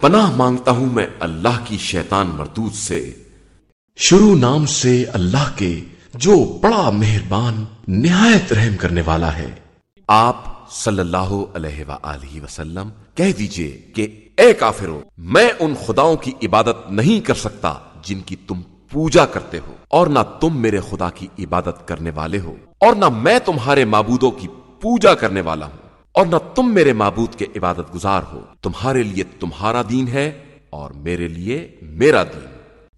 پناہ مانگتا ہوں میں اللہ کی شیطان مردود سے۔ شروع نام سے اللہ کے جو بڑا مہربان، نہایت رحم کرنے والا ہے۔ آپ صلی اللہ علیہ وآلہ وسلم، کہہ دیجیے کہ اے کافرو میں ان خداؤں کی عبادت نہیں کر سکتا جن کی تم پوجا کرتے ہو، اور نہ تم میرے خدا کی عبادت کرنے والے ہو، اور نہ میں تمہارے معبودوں کی پوجا کرنے والا ہوں۔ اور نہ تم میرے معبود کے عبادت گزار ہو۔ تمہارے لیے تمہارا دین ہے اور میرے لیے میرا دین۔